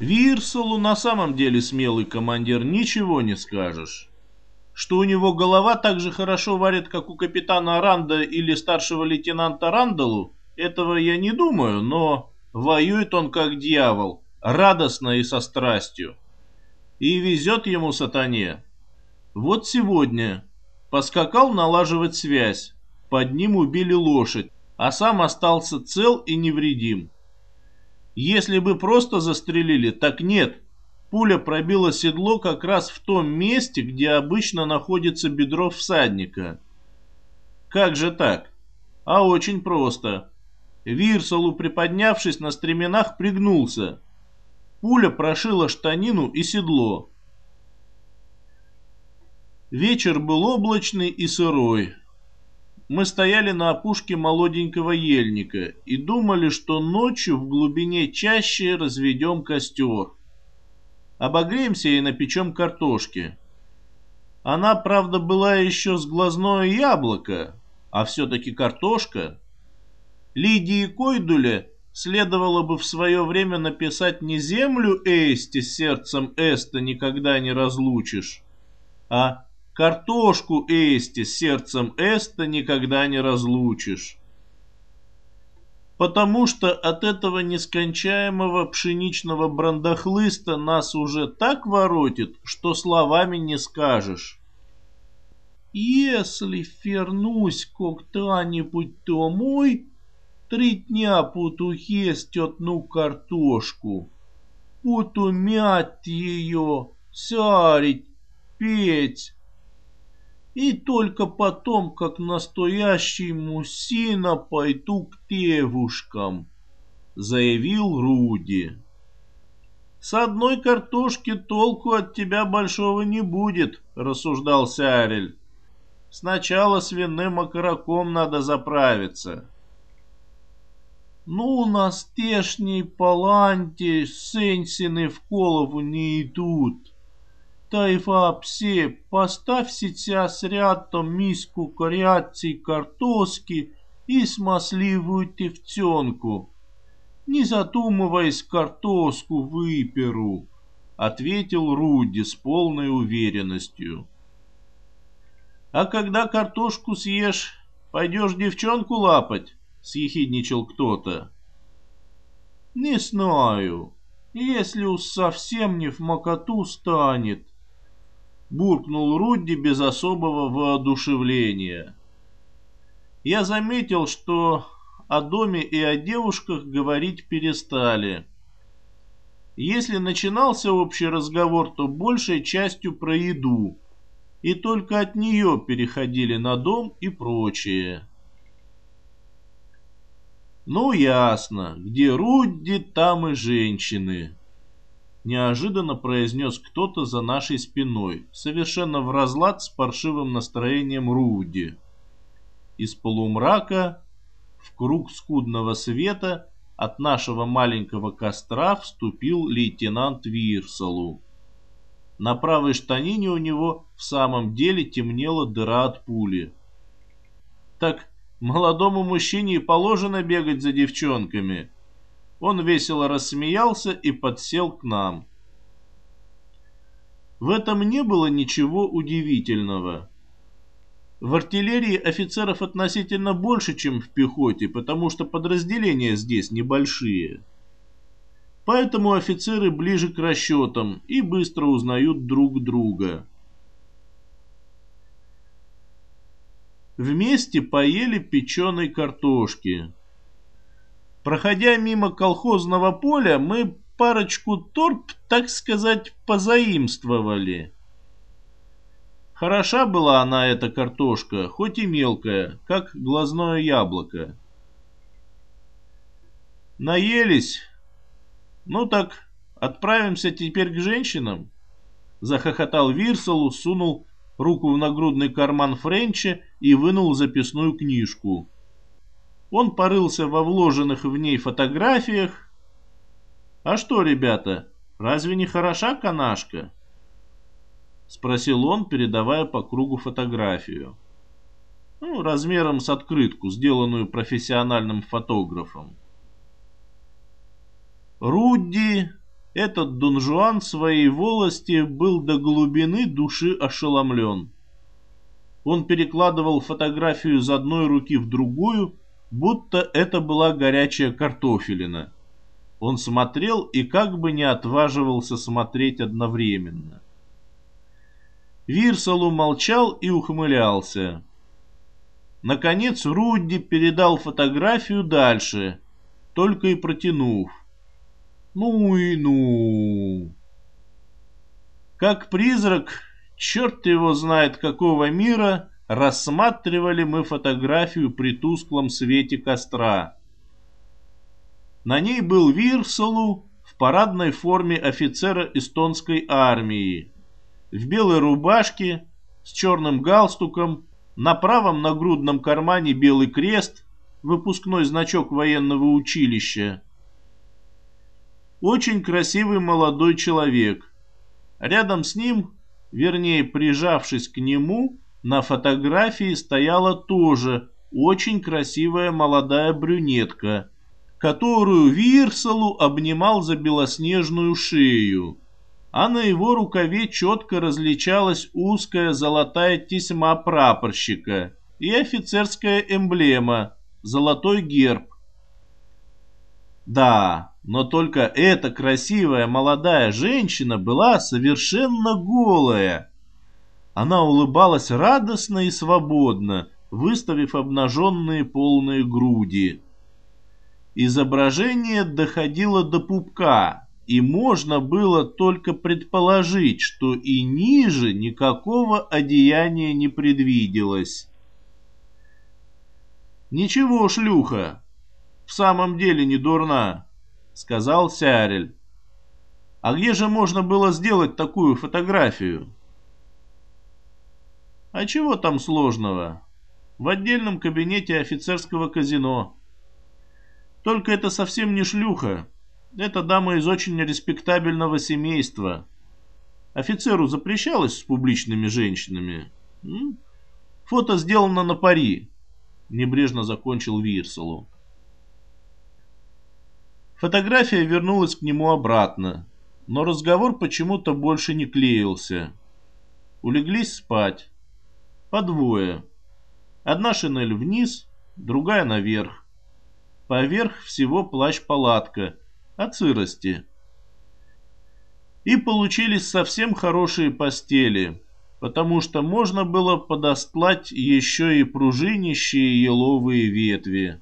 Вирсалу на самом деле смелый командир, ничего не скажешь. Что у него голова так же хорошо варит, как у капитана Аранда или старшего лейтенанта Рандалу, этого я не думаю, но воюет он как дьявол, радостно и со страстью. И везет ему сатане. Вот сегодня поскакал налаживать связь, под ним убили лошадь, а сам остался цел и невредим. Если бы просто застрелили, так нет. Пуля пробила седло как раз в том месте, где обычно находится бедро всадника. Как же так? А очень просто. Вирсалу, приподнявшись на стременах, пригнулся. Пуля прошила штанину и седло. Вечер был облачный и сырой мы стояли на опушке молоденького ельника и думали, что ночью в глубине чаще разведем костер. Обогреемся и напечем картошки. Она, правда, была еще с глазное яблоко, а все-таки картошка. Лидии Койдуле следовало бы в свое время написать не землю Эсти с сердцем Эста никогда не разлучишь, а Картошку Эсти с сердцем Эста никогда не разлучишь. Потому что от этого нескончаемого пшеничного брандахлыста нас уже так воротит, что словами не скажешь. Если вернусь когда-нибудь домой, три дня буду есть одну картошку. Буду мять ее, сарить, петь, и только потом, как настоящий мужчина, пойду к девушкам, заявил Руди. С одной картошки толку от тебя большого не будет, рассуждал Сярель. Сначала свиным окороком надо заправиться. Ну, на стешней паланте сенсины в голову не идут, вообще, поставь сейчас рядом миску горячей картошки и смазливую девчонку. Не задумываясь, картошку выперу, ответил Руди с полной уверенностью. А когда картошку съешь, пойдешь девчонку лапать? Съехидничал кто-то. Не знаю. Если уж совсем не в макоту станет, буркнул Рудди без особого воодушевления. Я заметил, что о доме и о девушках говорить перестали. Если начинался общий разговор, то большей частью про еду, и только от нее переходили на дом и прочее. Ну, ясно, где Рудди, там и женщины неожиданно произнес кто-то за нашей спиной, совершенно в разлад с паршивым настроением Руди. Из полумрака в круг скудного света от нашего маленького костра вступил лейтенант Вирсалу. На правой штанине у него в самом деле темнела дыра от пули. Так молодому мужчине положено бегать за девчонками, он весело рассмеялся и подсел к нам. В этом не было ничего удивительного. В артиллерии офицеров относительно больше, чем в пехоте, потому что подразделения здесь небольшие. Поэтому офицеры ближе к расчетам и быстро узнают друг друга. Вместе поели печеной картошки. Проходя мимо колхозного поля, мы парочку торп, так сказать, позаимствовали. Хороша была она, эта картошка, хоть и мелкая, как глазное яблоко. Наелись? Ну так, отправимся теперь к женщинам? Захохотал Вирсалу, сунул руку в нагрудный карман Френча и вынул записную книжку. Он порылся во вложенных в ней фотографиях. «А что, ребята, разве не хороша канашка?» Спросил он, передавая по кругу фотографию. Ну, размером с открытку, сделанную профессиональным фотографом. Рудди этот Дон Жуан своей волости был до глубины души ошеломлен. Он перекладывал фотографию из одной руки в другую, будто это была горячая картофелина. Он смотрел и как бы не отваживался смотреть одновременно. Вирсалу молчал и ухмылялся. Наконец Рудди передал фотографию дальше, только и протянув. Ну и ну. Как призрак, черт его знает какого мира, рассматривали мы фотографию при тусклом свете костра. На ней был Вирсалу в парадной форме офицера эстонской армии, в белой рубашке, с черным галстуком, на правом нагрудном кармане белый крест, выпускной значок военного училища. Очень красивый молодой человек. Рядом с ним, вернее прижавшись к нему, на фотографии стояла тоже очень красивая молодая брюнетка – которую Вирсалу обнимал за белоснежную шею, а на его рукаве четко различалась узкая золотая тесьма прапорщика и офицерская эмблема – золотой герб. Да, но только эта красивая молодая женщина была совершенно голая. Она улыбалась радостно и свободно, выставив обнаженные полные груди. Изображение доходило до пупка, и можно было только предположить, что и ниже никакого одеяния не предвиделось. «Ничего, шлюха, в самом деле не дурна», — сказал Сярель. «А где же можно было сделать такую фотографию?» «А чего там сложного? В отдельном кабинете офицерского казино». Только это совсем не шлюха. Это дама из очень респектабельного семейства. Офицеру запрещалось с публичными женщинами. Фото сделано на пари. Небрежно закончил Вирсалу. Фотография вернулась к нему обратно, но разговор почему-то больше не клеился. Улеглись спать. По двое. Одна шинель вниз, другая наверх поверх всего плащ-палатка от сырости. И получились совсем хорошие постели, потому что можно было подостлать еще и пружинищие еловые ветви.